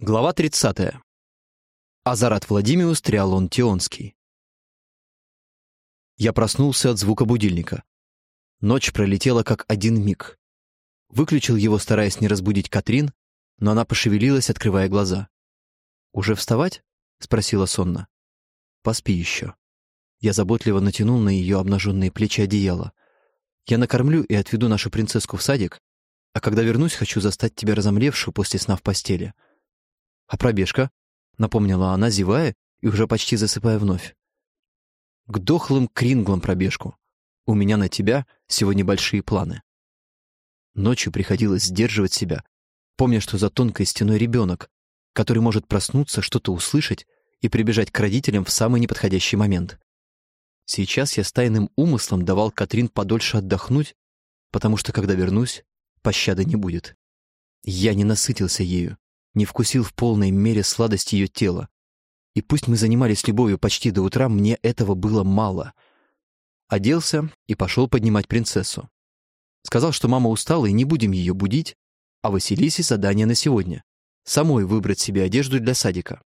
Глава 30. Азарат Владимиус Триалон Тионский. Я проснулся от звука будильника. Ночь пролетела как один миг. Выключил его, стараясь не разбудить Катрин, но она пошевелилась, открывая глаза. «Уже вставать?» — спросила сонно. «Поспи еще». Я заботливо натянул на ее обнаженные плечи одеяло. «Я накормлю и отведу нашу принцесску в садик, а когда вернусь, хочу застать тебя разомлевшую после сна в постели». «А пробежка?» — напомнила она, зевая и уже почти засыпая вновь. «К дохлым кринглам пробежку. У меня на тебя сегодня большие планы». Ночью приходилось сдерживать себя, помня, что за тонкой стеной ребенок, который может проснуться, что-то услышать и прибежать к родителям в самый неподходящий момент. Сейчас я с тайным умыслом давал Катрин подольше отдохнуть, потому что, когда вернусь, пощады не будет. Я не насытился ею, не вкусил в полной мере сладость ее тела. И пусть мы занимались любовью почти до утра, мне этого было мало. Оделся и пошел поднимать принцессу. Сказал, что мама устала и не будем ее будить, а Василисе задание на сегодня — самой выбрать себе одежду для садика.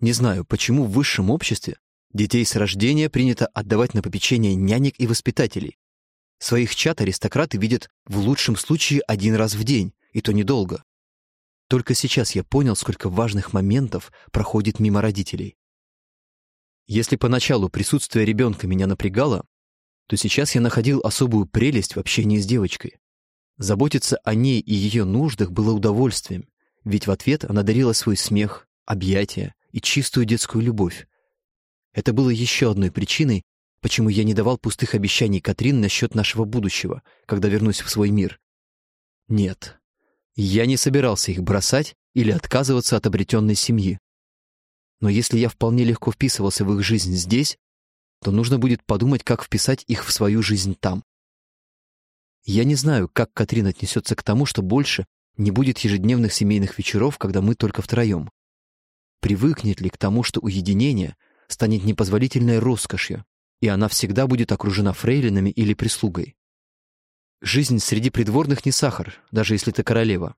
Не знаю, почему в высшем обществе детей с рождения принято отдавать на попечение нянек и воспитателей. Своих чат аристократы видят в лучшем случае один раз в день, и то недолго. Только сейчас я понял, сколько важных моментов проходит мимо родителей. Если поначалу присутствие ребенка меня напрягало, то сейчас я находил особую прелесть в общении с девочкой. Заботиться о ней и ее нуждах было удовольствием, ведь в ответ она дарила свой смех, объятия и чистую детскую любовь. Это было еще одной причиной, почему я не давал пустых обещаний Катрин насчет нашего будущего, когда вернусь в свой мир. Нет, я не собирался их бросать или отказываться от обретенной семьи. Но если я вполне легко вписывался в их жизнь здесь, то нужно будет подумать, как вписать их в свою жизнь там. Я не знаю, как Катрин отнесется к тому, что больше не будет ежедневных семейных вечеров, когда мы только втроем. Привыкнет ли к тому, что уединение станет непозволительной роскошью, и она всегда будет окружена фрейлинами или прислугой? Жизнь среди придворных не сахар, даже если ты королева.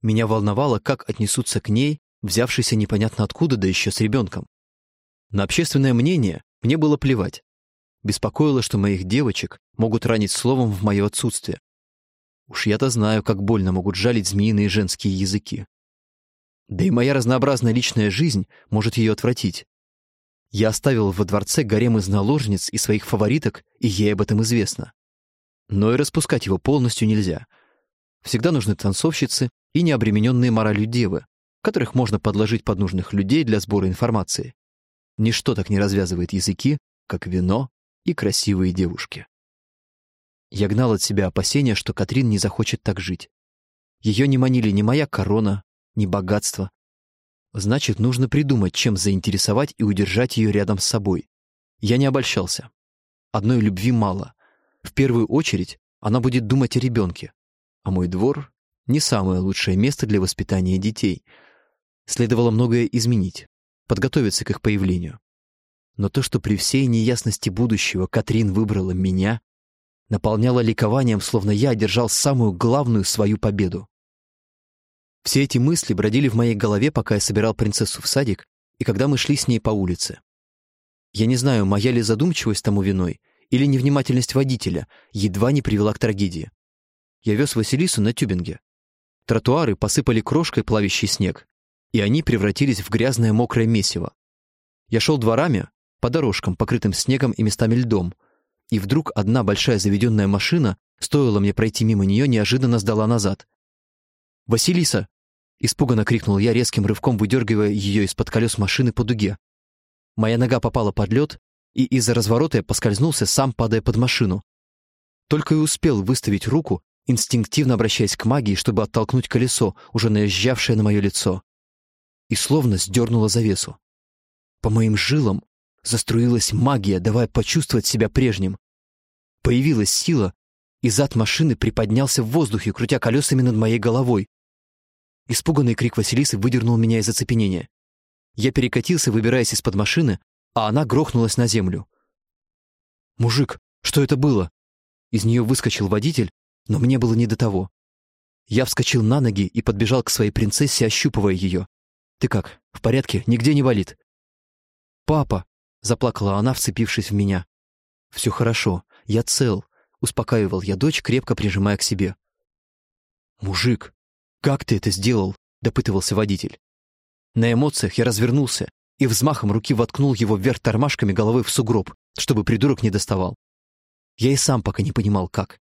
Меня волновало, как отнесутся к ней, взявшейся непонятно откуда, да еще с ребенком. На общественное мнение мне было плевать. Беспокоило, что моих девочек могут ранить словом в мое отсутствие. Уж я-то знаю, как больно могут жалить змеиные женские языки. Да и моя разнообразная личная жизнь может ее отвратить. Я оставил во дворце гарем из наложниц и своих фавориток, и ей об этом известно но и распускать его полностью нельзя. Всегда нужны танцовщицы и необремененные моралью девы, которых можно подложить под нужных людей для сбора информации. Ничто так не развязывает языки, как вино и красивые девушки. Я гнал от себя опасения, что Катрин не захочет так жить. Ее не манили ни моя корона, ни богатство. Значит, нужно придумать, чем заинтересовать и удержать ее рядом с собой. Я не обольщался. Одной любви мало. В первую очередь она будет думать о ребенке, а мой двор — не самое лучшее место для воспитания детей. Следовало многое изменить, подготовиться к их появлению. Но то, что при всей неясности будущего Катрин выбрала меня, наполняло ликованием, словно я одержал самую главную свою победу. Все эти мысли бродили в моей голове, пока я собирал принцессу в садик и когда мы шли с ней по улице. Я не знаю, моя ли задумчивость тому виной, или невнимательность водителя едва не привела к трагедии. Я вез Василису на тюбинге. Тротуары посыпали крошкой плавящий снег, и они превратились в грязное мокрое месиво. Я шел дворами, по дорожкам, покрытым снегом и местами льдом, и вдруг одна большая заведенная машина, стоило мне пройти мимо нее, неожиданно сдала назад. «Василиса!» — испуганно крикнул я, резким рывком выдергивая ее из-под колес машины по дуге. Моя нога попала под лед, и из-за разворота я поскользнулся, сам падая под машину. Только и успел выставить руку, инстинктивно обращаясь к магии, чтобы оттолкнуть колесо, уже наезжавшее на мое лицо. И словно сдернуло завесу. По моим жилам заструилась магия, давая почувствовать себя прежним. Появилась сила, и зад машины приподнялся в воздухе, крутя колесами над моей головой. Испуганный крик Василисы выдернул меня из оцепенения. Я перекатился, выбираясь из-под машины, а она грохнулась на землю. «Мужик, что это было?» Из нее выскочил водитель, но мне было не до того. Я вскочил на ноги и подбежал к своей принцессе, ощупывая ее. «Ты как, в порядке? Нигде не болит?» «Папа!» — заплакала она, вцепившись в меня. «Все хорошо, я цел», — успокаивал я дочь, крепко прижимая к себе. «Мужик, как ты это сделал?» — допытывался водитель. На эмоциях я развернулся и взмахом руки воткнул его вверх тормашками головой в сугроб, чтобы придурок не доставал. Я и сам пока не понимал, как.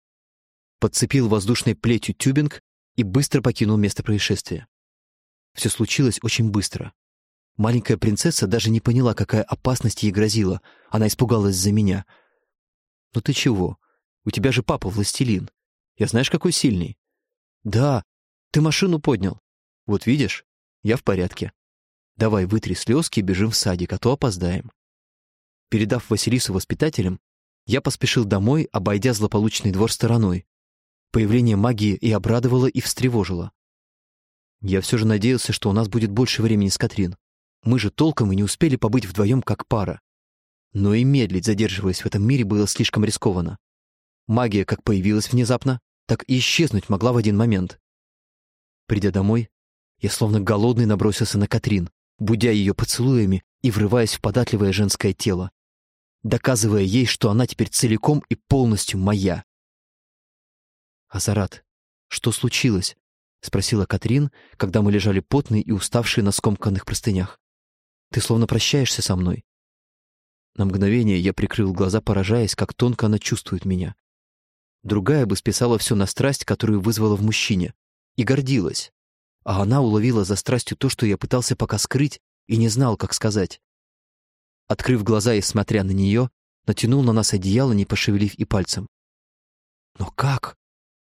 Подцепил воздушной плетью тюбинг и быстро покинул место происшествия. Все случилось очень быстро. Маленькая принцесса даже не поняла, какая опасность ей грозила. Она испугалась за меня. «Ну ты чего? У тебя же папа властелин. Я знаешь, какой сильный?» «Да, ты машину поднял. Вот видишь, я в порядке. Давай вытри слезки и бежим в садик, а то опоздаем». Передав Василису воспитателям, я поспешил домой, обойдя злополучный двор стороной. Появление магии и обрадовало, и встревожило. Я все же надеялся, что у нас будет больше времени с Катрин. Мы же толком и не успели побыть вдвоем как пара. Но и медлить, задерживаясь в этом мире, было слишком рискованно. Магия как появилась внезапно, так и исчезнуть могла в один момент. Придя домой, я словно голодный набросился на Катрин, будя ее поцелуями и врываясь в податливое женское тело, доказывая ей, что она теперь целиком и полностью моя. «Азарат, что случилось?» — спросила Катрин, когда мы лежали потные и уставшие на скомканных простынях. «Ты словно прощаешься со мной». На мгновение я прикрыл глаза, поражаясь, как тонко она чувствует меня. Другая бы списала все на страсть, которую вызвала в мужчине, и гордилась. А она уловила за страстью то, что я пытался пока скрыть и не знал, как сказать. Открыв глаза и смотря на нее, натянул на нас одеяло, не пошевелив и пальцем. «Но как?»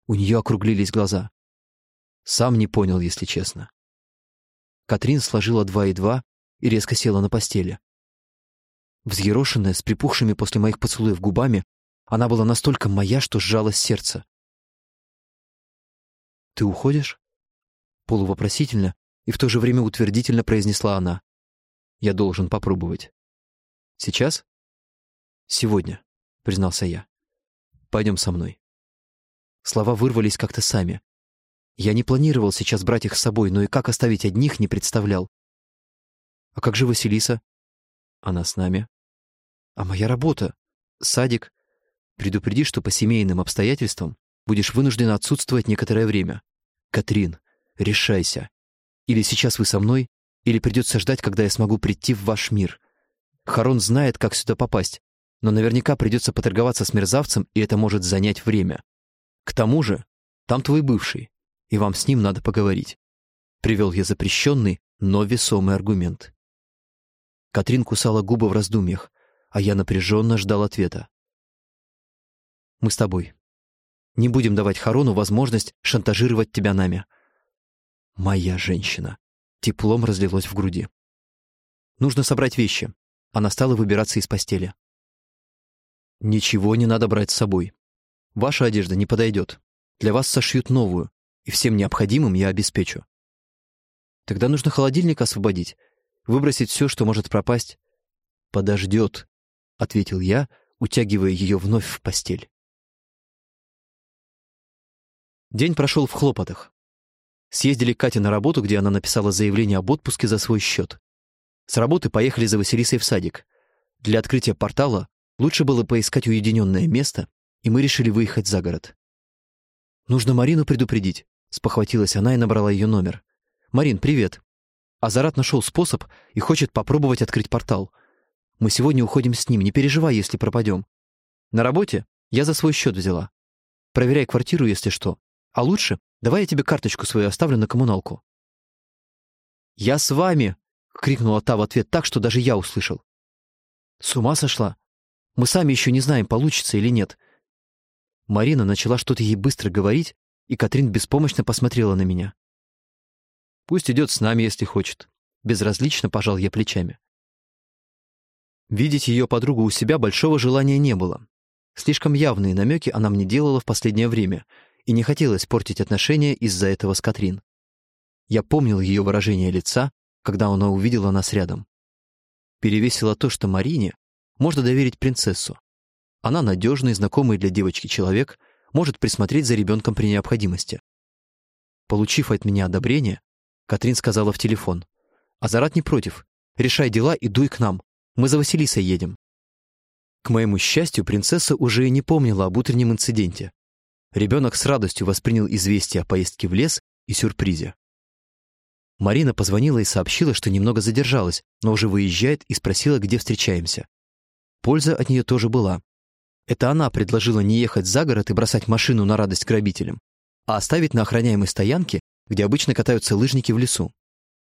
У нее округлились глаза. Сам не понял, если честно. Катрин сложила два и два и резко села на постели. Взъерошенная, с припухшими после моих поцелуев губами, она была настолько моя, что сжалось сердце. «Ты уходишь?» Полувопросительно и в то же время утвердительно произнесла она. «Я должен попробовать». «Сейчас?» «Сегодня», — признался я. «Пойдем со мной». Слова вырвались как-то сами. Я не планировал сейчас брать их с собой, но и как оставить одних не представлял. А как же Василиса? Она с нами. А моя работа? Садик? Предупреди, что по семейным обстоятельствам будешь вынуждена отсутствовать некоторое время. Катрин, решайся. Или сейчас вы со мной, или придется ждать, когда я смогу прийти в ваш мир. Харон знает, как сюда попасть, но наверняка придется поторговаться с мерзавцем, и это может занять время. К тому же, там твой бывший, и вам с ним надо поговорить. Привел я запрещенный, но весомый аргумент. Катрин кусала губы в раздумьях, а я напряженно ждал ответа. «Мы с тобой. Не будем давать Харону возможность шантажировать тебя нами». «Моя женщина». Теплом разлилось в груди. «Нужно собрать вещи». Она стала выбираться из постели. «Ничего не надо брать с собой. Ваша одежда не подойдет. Для вас сошьют новую, и всем необходимым я обеспечу. Тогда нужно холодильник освободить, выбросить все, что может пропасть. Подождет, — ответил я, утягивая ее вновь в постель. День прошел в хлопотах. Съездили к Кате на работу, где она написала заявление об отпуске за свой счет. С работы поехали за Василисой в садик. Для открытия портала лучше было поискать уединенное место и мы решили выехать за город. «Нужно Марину предупредить», — спохватилась она и набрала ее номер. «Марин, привет. Азарат нашел способ и хочет попробовать открыть портал. Мы сегодня уходим с ним, не переживай, если пропадем. На работе я за свой счет взяла. Проверяй квартиру, если что. А лучше давай я тебе карточку свою оставлю на коммуналку». «Я с вами!» — крикнула та в ответ так, что даже я услышал. «С ума сошла? Мы сами еще не знаем, получится или нет. Марина начала что-то ей быстро говорить, и Катрин беспомощно посмотрела на меня. «Пусть идет с нами, если хочет». Безразлично пожал я плечами. Видеть ее подругу у себя большого желания не было. Слишком явные намеки она мне делала в последнее время, и не хотелось портить отношения из-за этого с Катрин. Я помнил ее выражение лица, когда она увидела нас рядом. Перевесило то, что Марине можно доверить принцессу, она надежный, знакомый для девочки человек, может присмотреть за ребенком при необходимости. Получив от меня одобрение, Катрин сказала в телефон. «Азарат не против. Решай дела и дуй к нам. Мы за Василисой едем». К моему счастью, принцесса уже и не помнила об утреннем инциденте. Ребенок с радостью воспринял известие о поездке в лес и сюрпризе. Марина позвонила и сообщила, что немного задержалась, но уже выезжает и спросила, где встречаемся. Польза от нее тоже была. Это она предложила не ехать за город и бросать машину на радость грабителям, а оставить на охраняемой стоянке, где обычно катаются лыжники в лесу.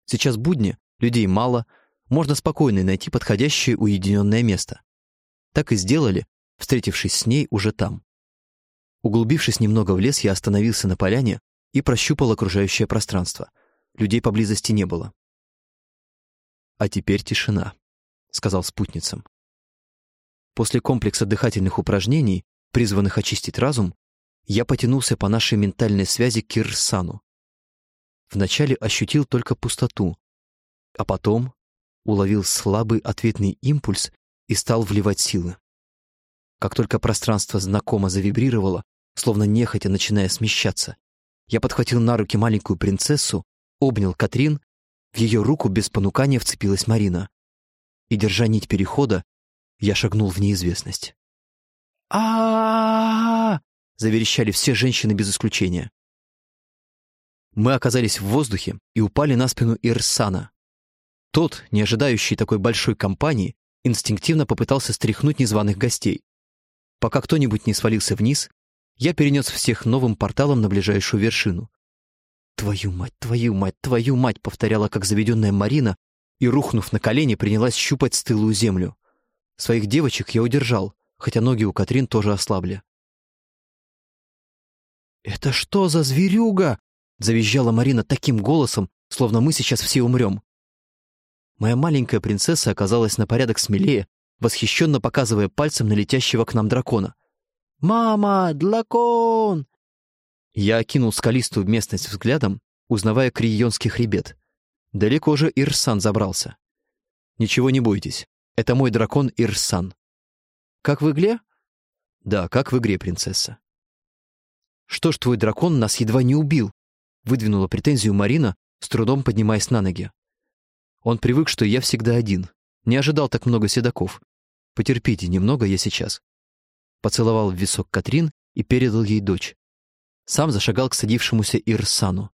Сейчас будни, людей мало, можно спокойно найти подходящее уединенное место. Так и сделали, встретившись с ней уже там. Углубившись немного в лес, я остановился на поляне и прощупал окружающее пространство. Людей поблизости не было. «А теперь тишина», — сказал спутницам. После комплекса дыхательных упражнений, призванных очистить разум, я потянулся по нашей ментальной связи к Кирсану. Вначале ощутил только пустоту, а потом уловил слабый ответный импульс и стал вливать силы. Как только пространство знакомо завибрировало, словно нехотя начиная смещаться, я подхватил на руки маленькую принцессу, обнял Катрин, в ее руку без понукания вцепилась Марина. И, держа нить перехода, я шагнул в неизвестность. а заверещали все женщины без исключения. Мы оказались в воздухе и упали на спину Ирсана. Тот, не ожидающий такой большой компании, инстинктивно попытался стряхнуть незваных гостей. Пока кто-нибудь не свалился вниз, я перенес всех новым порталом на ближайшую вершину. «Твою мать, твою мать, твою мать!» — повторяла как заведенная Марина и, рухнув на колени, принялась щупать стылую землю. Своих девочек я удержал, хотя ноги у Катрин тоже ослабли. «Это что за зверюга?» — завизжала Марина таким голосом, словно мы сейчас все умрем. Моя маленькая принцесса оказалась на порядок смелее, восхищенно показывая пальцем на летящего к нам дракона. «Мама, дракон!» Я окинул скалистую местность взглядом, узнавая крионский хребет. Далеко же Ирсан забрался. «Ничего не бойтесь, это мой дракон Ирсан». «Как в игле?» «Да, как в игре, принцесса». «Что ж твой дракон нас едва не убил?» выдвинула претензию Марина, с трудом поднимаясь на ноги. Он привык, что я всегда один. Не ожидал так много седаков. Потерпите немного я сейчас. Поцеловал в висок Катрин и передал ей дочь. Сам зашагал к садившемуся Ирсану.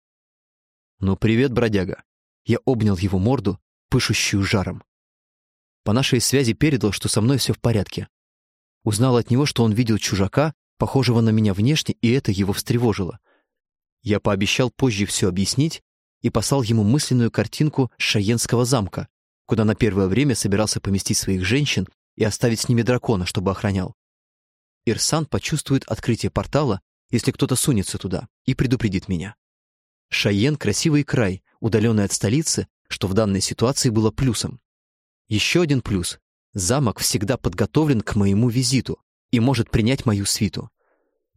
«Ну, привет, бродяга!» Я обнял его морду, пышущую жаром. По нашей связи передал, что со мной все в порядке. Узнал от него, что он видел чужака, похожего на меня внешне, и это его встревожило. Я пообещал позже все объяснить и послал ему мысленную картинку Шаенского замка, куда на первое время собирался поместить своих женщин и оставить с ними дракона, чтобы охранял. Ирсан почувствует открытие портала, если кто-то сунется туда, и предупредит меня. Шаен — красивый край, удаленный от столицы, что в данной ситуации было плюсом. Еще один плюс — замок всегда подготовлен к моему визиту и может принять мою свиту.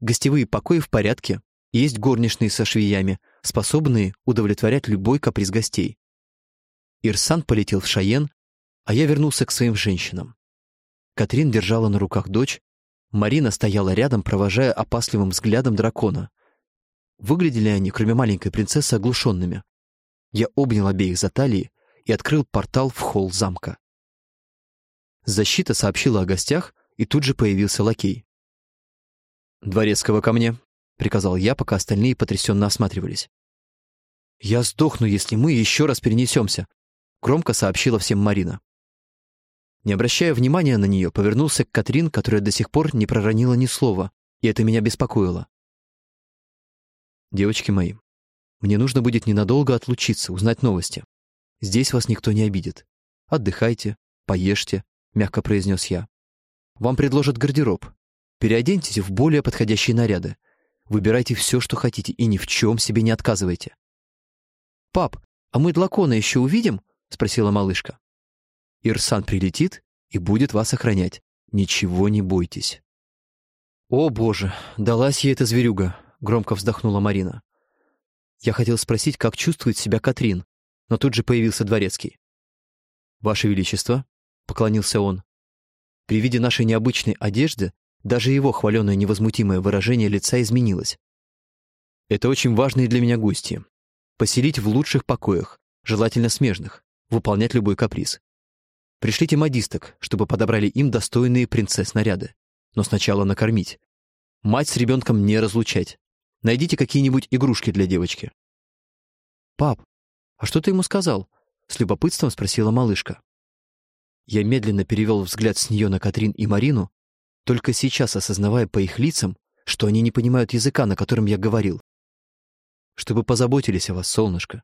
Гостевые покои в порядке, есть горничные со швеями, способные удовлетворять любой каприз гостей. Ирсан полетел в Шаен, а я вернулся к своим женщинам. Катрин держала на руках дочь, Марина стояла рядом, провожая опасливым взглядом дракона. Выглядели они, кроме маленькой принцессы, оглушенными. Я обнял обеих за талии и открыл портал в холл замка. Защита сообщила о гостях, и тут же появился лакей. «Дворецкого ко мне», — приказал я, пока остальные потрясенно осматривались. «Я сдохну, если мы еще раз перенесемся», — громко сообщила всем Марина. Не обращая внимания на нее, повернулся к Катрин, которая до сих пор не проронила ни слова, и это меня беспокоило. «Девочки мои, мне нужно будет ненадолго отлучиться, узнать новости. Здесь вас никто не обидит. Отдыхайте, поешьте», — мягко произнес я. «Вам предложат гардероб. Переоденьтесь в более подходящие наряды. Выбирайте все, что хотите, и ни в чем себе не отказывайте. «Пап, а мы Длакона еще увидим?» — спросила малышка. «Ирсан прилетит и будет вас охранять. Ничего не бойтесь». «О, боже, далась ей эта зверюга!» — громко вздохнула Марина. Я хотел спросить, как чувствует себя Катрин, но тут же появился дворецкий. «Ваше Величество», — поклонился он, — при виде нашей необычной одежды даже его хваленое невозмутимое выражение лица изменилось. Это очень важные для меня гости. Поселить в лучших покоях, желательно смежных, выполнять любой каприз. Пришлите модисток, чтобы подобрали им достойные принцесс наряды. Но сначала накормить. Мать с ребенком не разлучать. Найдите какие-нибудь игрушки для девочки. «Пап, а что ты ему сказал?» — с любопытством спросила малышка. Я медленно перевел взгляд с нее на Катрин и Марину, только сейчас осознавая по их лицам, что они не понимают языка, на котором я говорил. «Чтобы позаботились о вас, солнышко».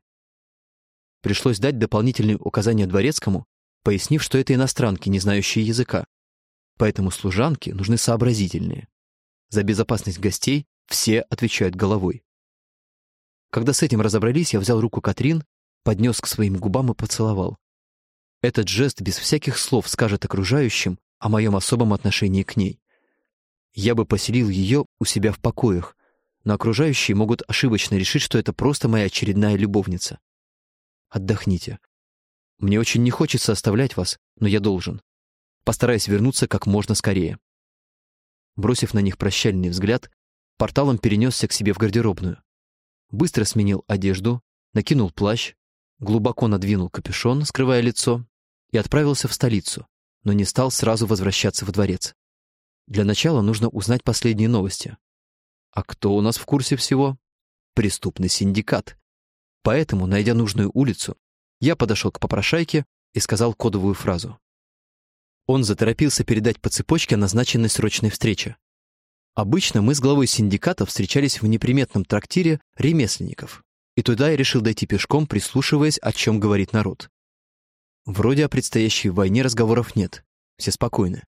Пришлось дать дополнительные указания дворецкому, пояснив, что это иностранки, не знающие языка. Поэтому служанки нужны сообразительные. За безопасность гостей все отвечают головой. Когда с этим разобрались, я взял руку Катрин, поднес к своим губам и поцеловал. Этот жест без всяких слов скажет окружающим о моем особом отношении к ней. Я бы поселил ее у себя в покоях, но окружающие могут ошибочно решить, что это просто моя очередная любовница. Отдохните. Мне очень не хочется оставлять вас, но я должен. Постараюсь вернуться как можно скорее. Бросив на них прощальный взгляд, порталом перенесся к себе в гардеробную. Быстро сменил одежду, накинул плащ, глубоко надвинул капюшон, скрывая лицо, и отправился в столицу, но не стал сразу возвращаться в дворец. Для начала нужно узнать последние новости. А кто у нас в курсе всего? Преступный синдикат. Поэтому, найдя нужную улицу, я подошел к попрошайке и сказал кодовую фразу. Он заторопился передать по цепочке назначенной срочной встрече. Обычно мы с главой синдиката встречались в неприметном трактире ремесленников, и туда я решил дойти пешком, прислушиваясь, о чем говорит народ. Вроде о предстоящей войне разговоров нет, все спокойны.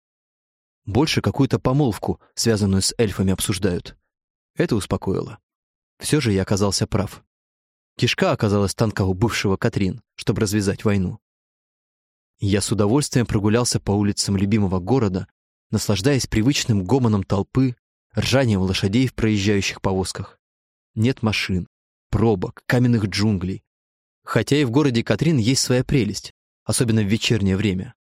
Больше какую-то помолвку, связанную с эльфами, обсуждают. Это успокоило. Все же я оказался прав. Кишка оказалась танка у бывшего Катрин, чтобы развязать войну. Я с удовольствием прогулялся по улицам любимого города, наслаждаясь привычным гомоном толпы, ржанием лошадей в проезжающих повозках. Нет машин, пробок, каменных джунглей. Хотя и в городе Катрин есть своя прелесть, особенно в вечернее время.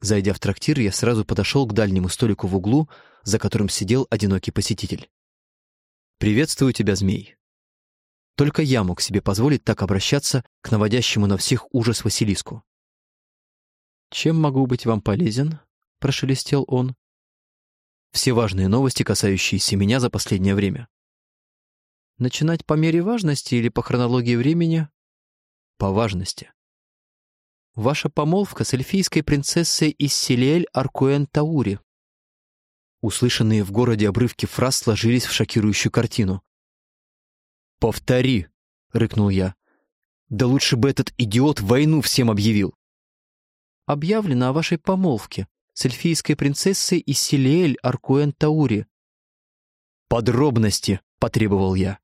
Зайдя в трактир, я сразу подошел к дальнему столику в углу, за которым сидел одинокий посетитель. «Приветствую тебя, змей», только я мог себе позволить так обращаться к наводящему на всех ужас Василиску. «Чем могу быть вам полезен?» — прошелестел он. «Все важные новости, касающиеся меня за последнее время». «Начинать по мере важности или по хронологии времени?» «По важности». «Ваша помолвка с эльфийской принцессой из Селиэль Аркуэн Таури». Услышанные в городе обрывки фраз сложились в шокирующую картину. «Повтори!» — рыкнул я. «Да лучше бы этот идиот войну всем объявил!» «Объявлено о вашей помолвке с эльфийской принцессой из Селиэль Аркуэн Таури». «Подробности!» — потребовал я.